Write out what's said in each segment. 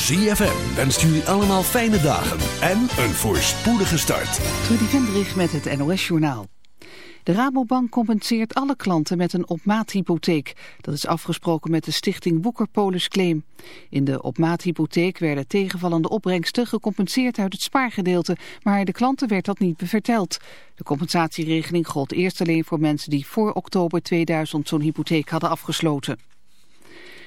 ZFM wenst jullie allemaal fijne dagen en een voorspoedige start. Trudy Vendrich met het NOS Journaal. De Rabobank compenseert alle klanten met een opmaathypotheek. Dat is afgesproken met de stichting Woekerpolis Claim. In de opmaathypotheek werden tegenvallende opbrengsten gecompenseerd uit het spaargedeelte, maar de klanten werd dat niet verteld. De compensatieregeling gold eerst alleen voor mensen die voor oktober 2000 zo'n hypotheek hadden afgesloten.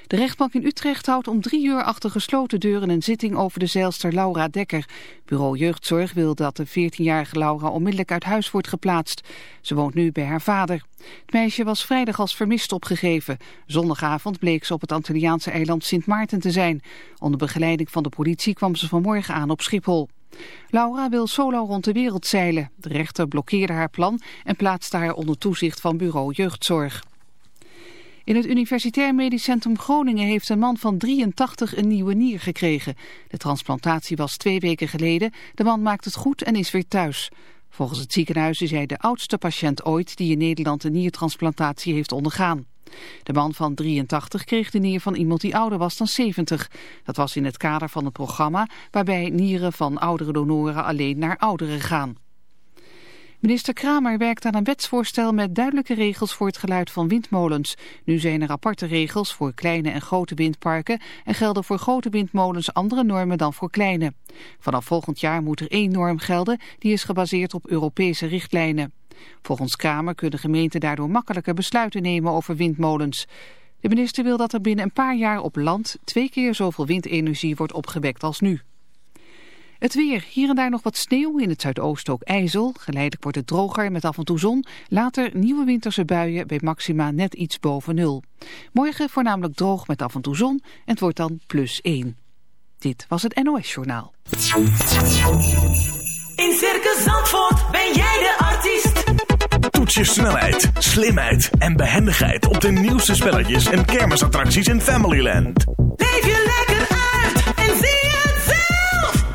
De rechtbank in Utrecht houdt om drie uur achter gesloten deuren een zitting over de zeilster Laura Dekker. Bureau Jeugdzorg wil dat de 14-jarige Laura onmiddellijk uit huis wordt geplaatst. Ze woont nu bij haar vader. Het meisje was vrijdag als vermist opgegeven. Zondagavond bleek ze op het Antilliaanse eiland Sint Maarten te zijn. Onder begeleiding van de politie kwam ze vanmorgen aan op Schiphol. Laura wil solo rond de wereld zeilen. De rechter blokkeerde haar plan en plaatste haar onder toezicht van bureau Jeugdzorg. In het Universitair Medisch Centrum Groningen heeft een man van 83 een nieuwe nier gekregen. De transplantatie was twee weken geleden. De man maakt het goed en is weer thuis. Volgens het ziekenhuis is hij de oudste patiënt ooit die in Nederland een niertransplantatie heeft ondergaan. De man van 83 kreeg de nier van iemand die ouder was dan 70. Dat was in het kader van het programma waarbij nieren van oudere donoren alleen naar ouderen gaan. Minister Kramer werkt aan een wetsvoorstel met duidelijke regels voor het geluid van windmolens. Nu zijn er aparte regels voor kleine en grote windparken en gelden voor grote windmolens andere normen dan voor kleine. Vanaf volgend jaar moet er één norm gelden, die is gebaseerd op Europese richtlijnen. Volgens Kramer kunnen gemeenten daardoor makkelijker besluiten nemen over windmolens. De minister wil dat er binnen een paar jaar op land twee keer zoveel windenergie wordt opgewekt als nu. Het weer. Hier en daar nog wat sneeuw. In het zuidoosten ook ijzel. Geleidelijk wordt het droger met af en toe zon. Later nieuwe winterse buien bij maxima net iets boven nul. Morgen voornamelijk droog met af en toe zon. En het wordt dan plus 1. Dit was het NOS Journaal. In Circus Zandvoort ben jij de artiest. Toets je snelheid, slimheid en behendigheid op de nieuwste spelletjes en kermisattracties in Familyland. Leef je lekker uit en zie zelf.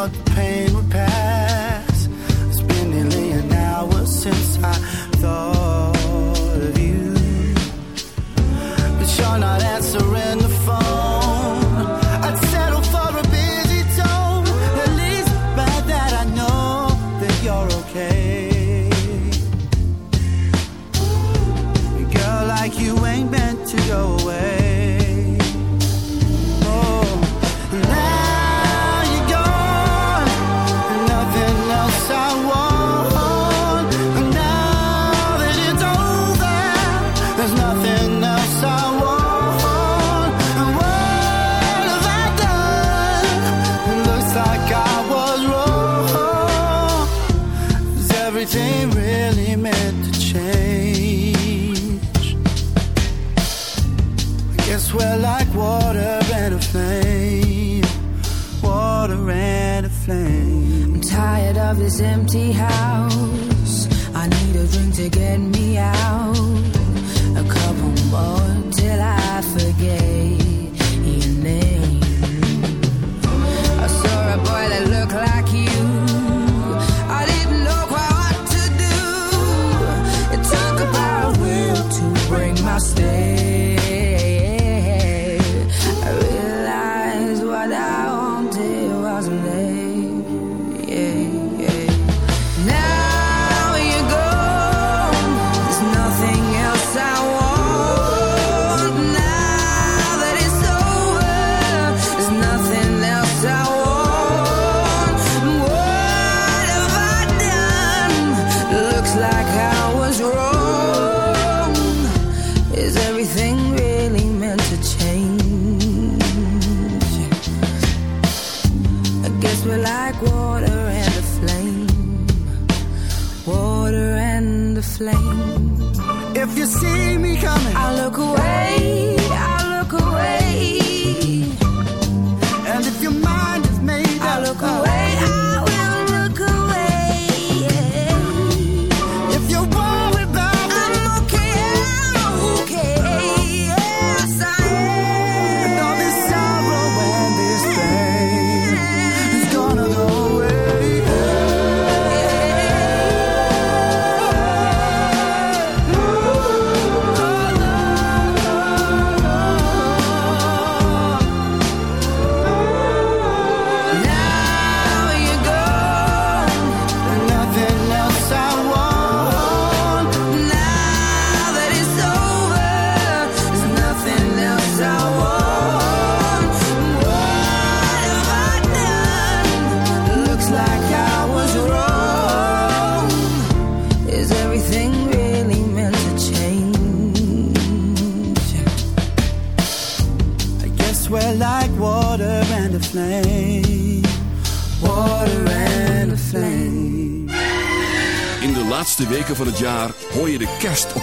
start the pain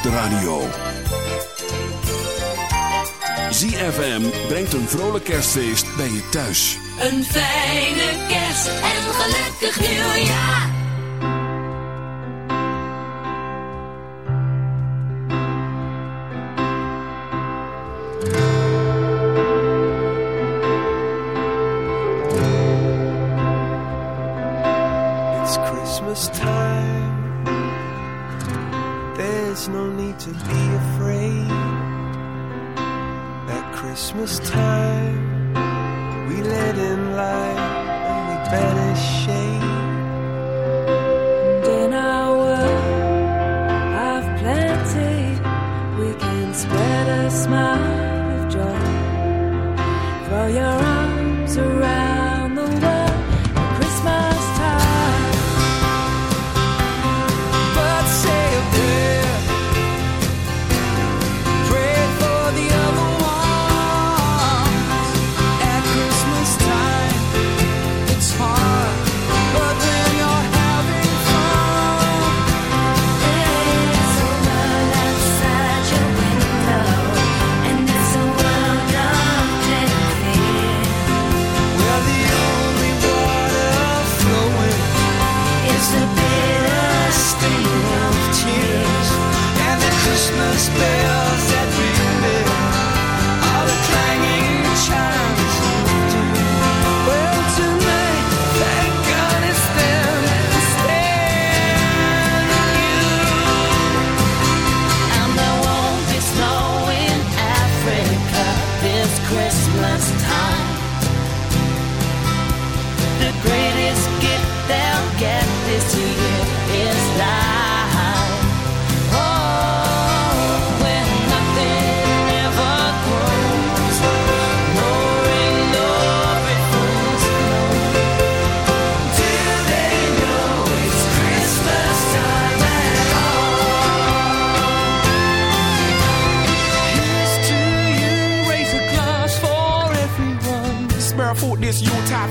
de radio. ZFM brengt een vrolijk kerstfeest bij je thuis. Een fijne kerst en gelukkig nieuwjaar. It's Christmas time. to be afraid at Christmas time. We let in light and we banish shame.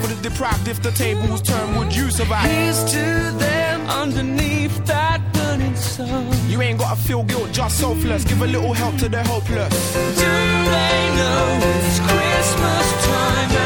For the deprived if the tables turn. Would you survive? Here's to them underneath that burning sun. You ain't gotta feel guilt, just selfless. Give a little help to the hopeless. Do they know it's Christmas time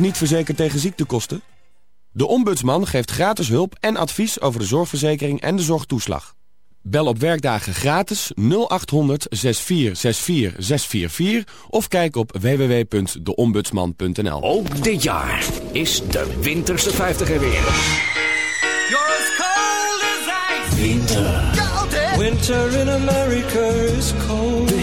Niet verzekerd tegen ziektekosten? De Ombudsman geeft gratis hulp en advies over de zorgverzekering en de zorgtoeslag. Bel op werkdagen gratis 0800 6464 644 of kijk op www.deombudsman.nl. Ook dit jaar is de Winterse 50 er weer. You're as cold as ice. Winter. Winter in America is cold.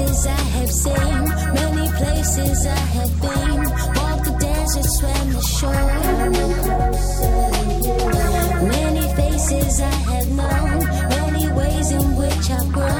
places I have seen, many places I have been. Walk the desert, swam the shore. Many faces I have known, many ways in which I've grown.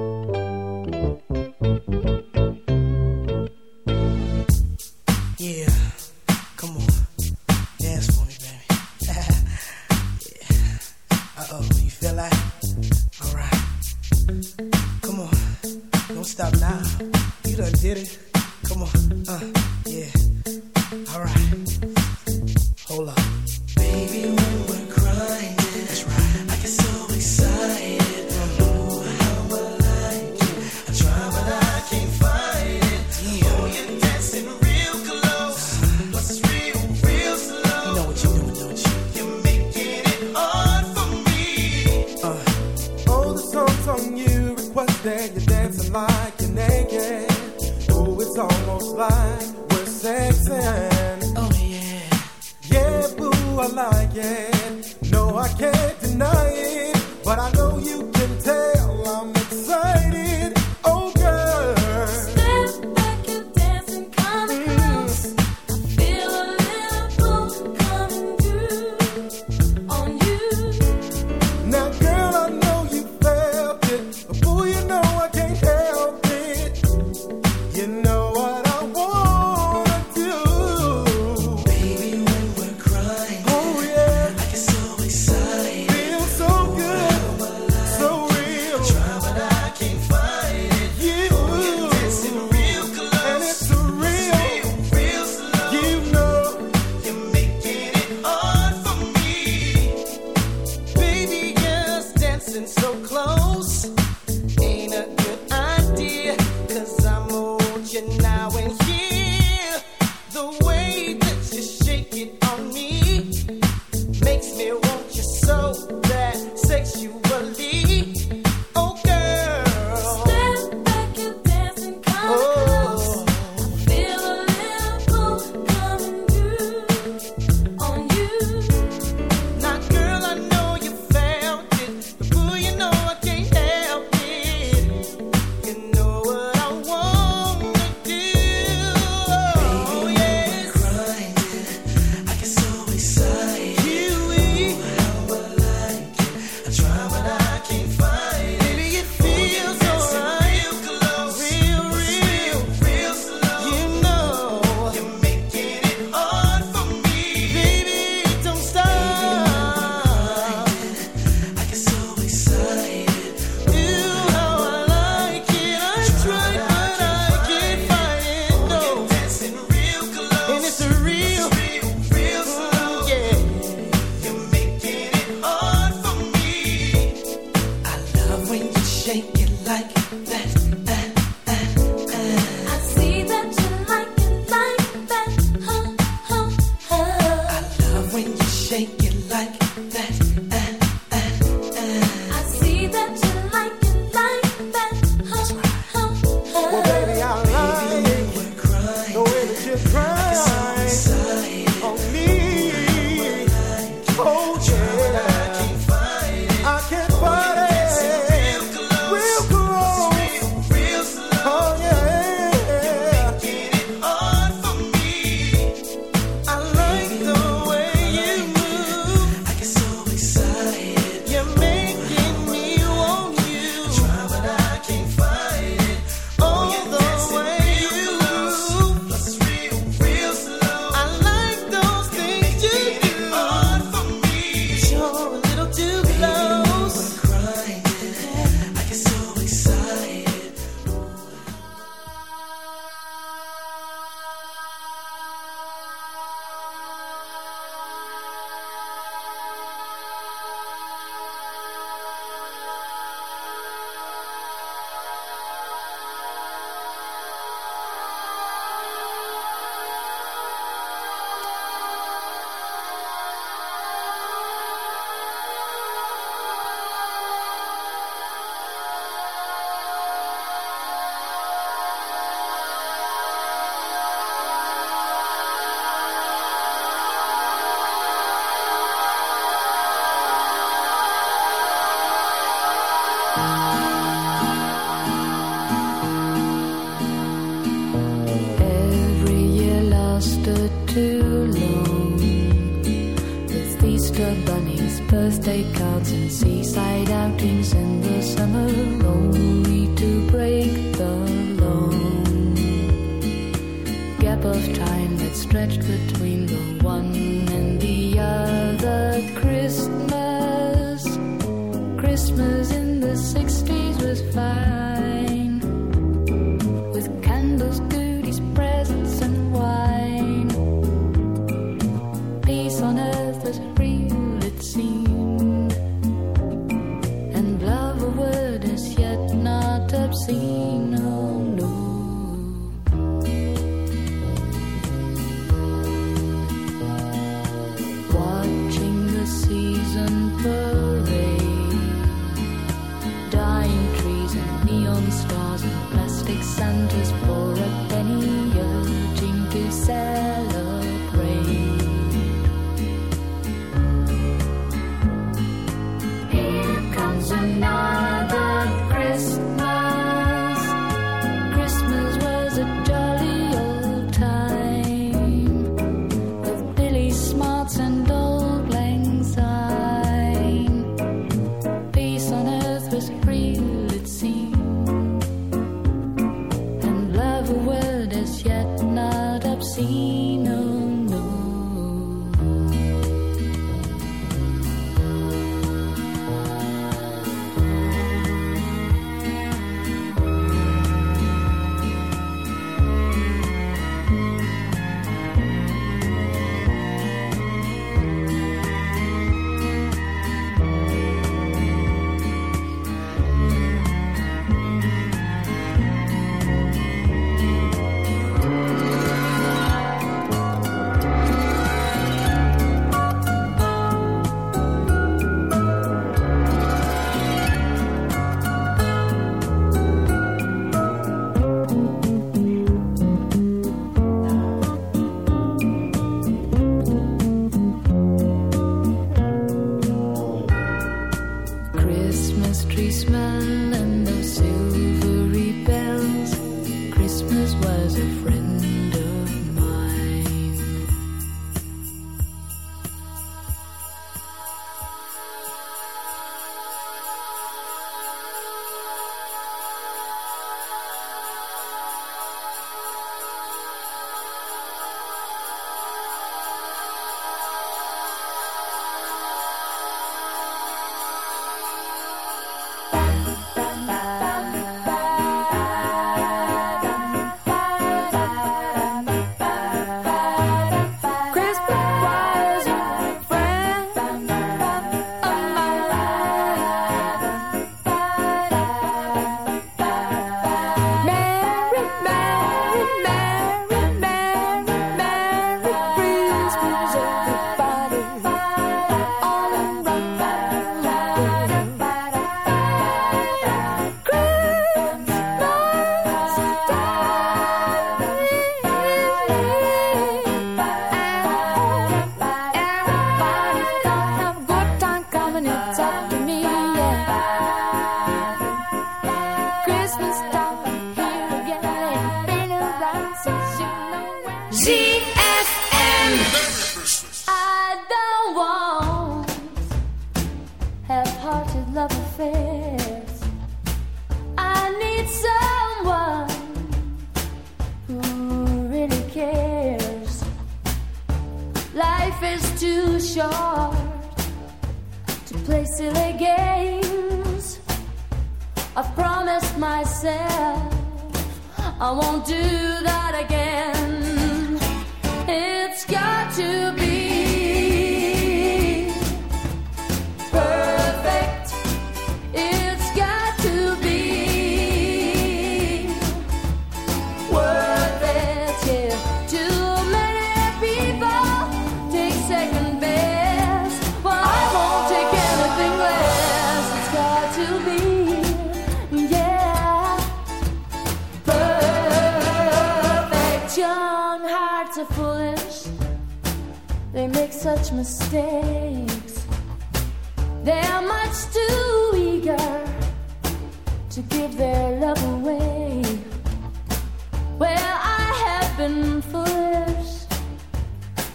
Foolish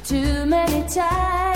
too many times.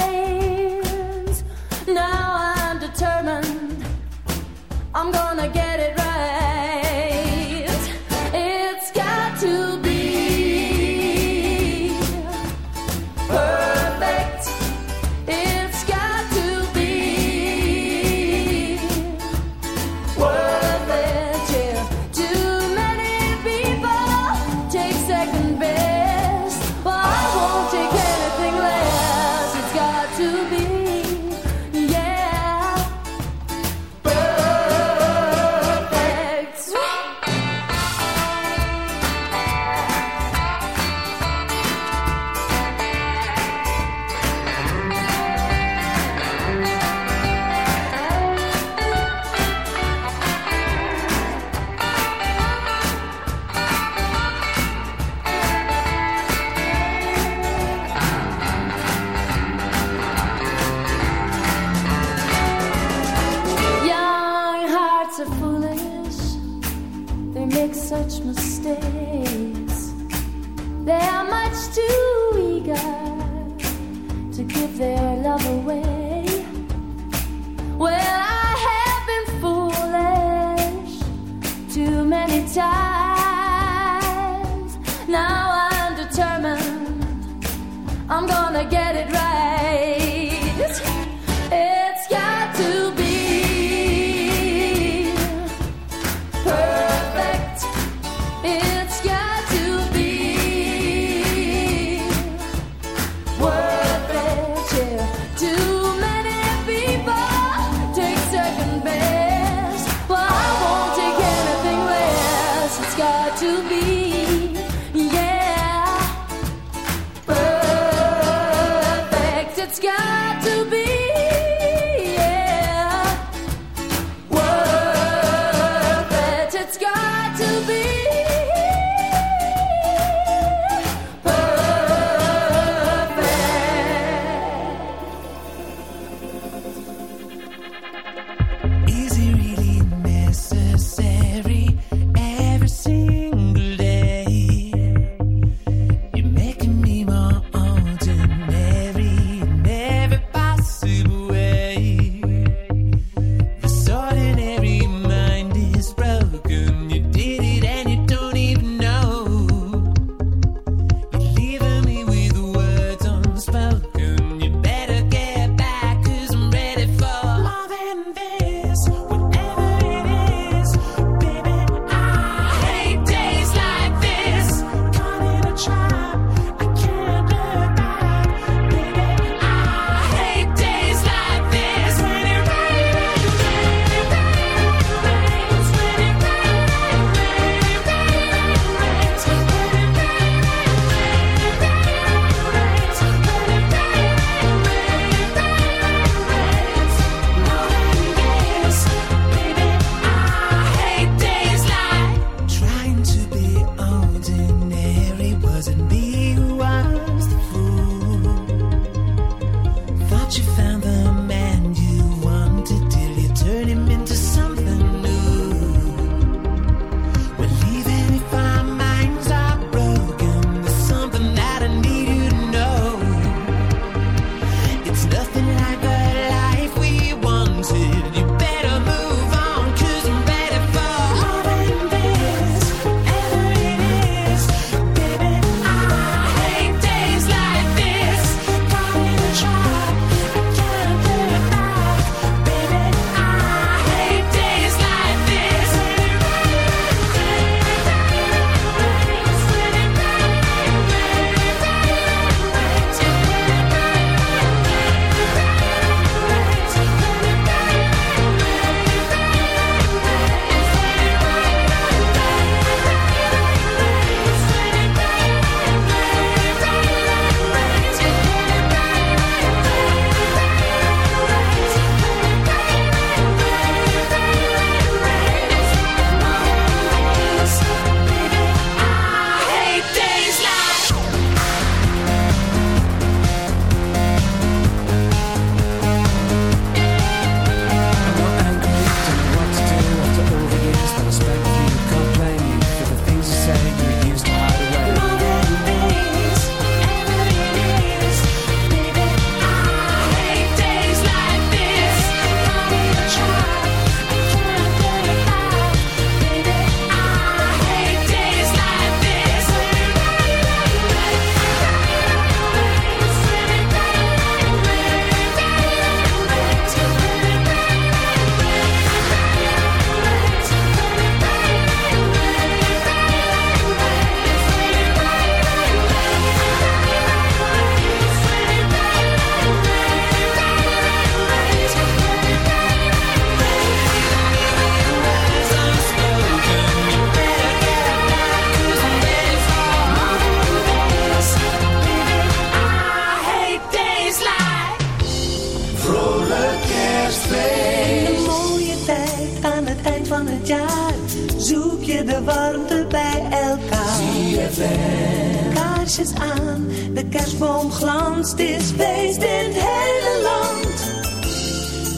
Kerstboom glanst. Is feest in het hele land.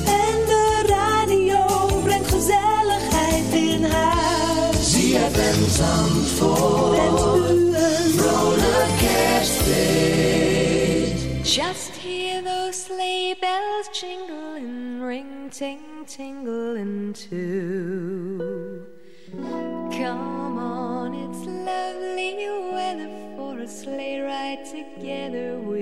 En de radio brengt gezelligheid in huis. ZFM. en Zandvoort. Vrolijk kerstfeest. Just hear those sleigh bells jingle and ring, ting, tingling too. Come on, it's lovely weather for a sleigh ride together with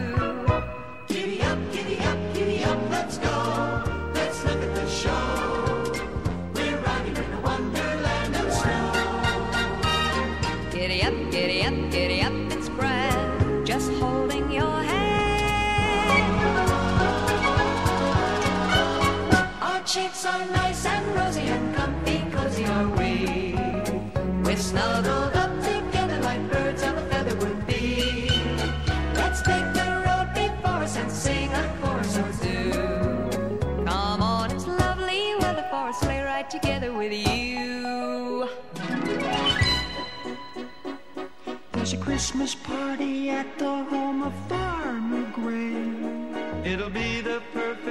Our cheeks are nice and rosy and comfy, cozy are we. We're snuggled up together like birds of a feather would be. Let's take the road before us and sing a chorus or two. Come on, it's lovely weather for a sleigh ride together with you. There's a Christmas party at the home of Farmer Gray. It'll be the perfect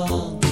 Oh.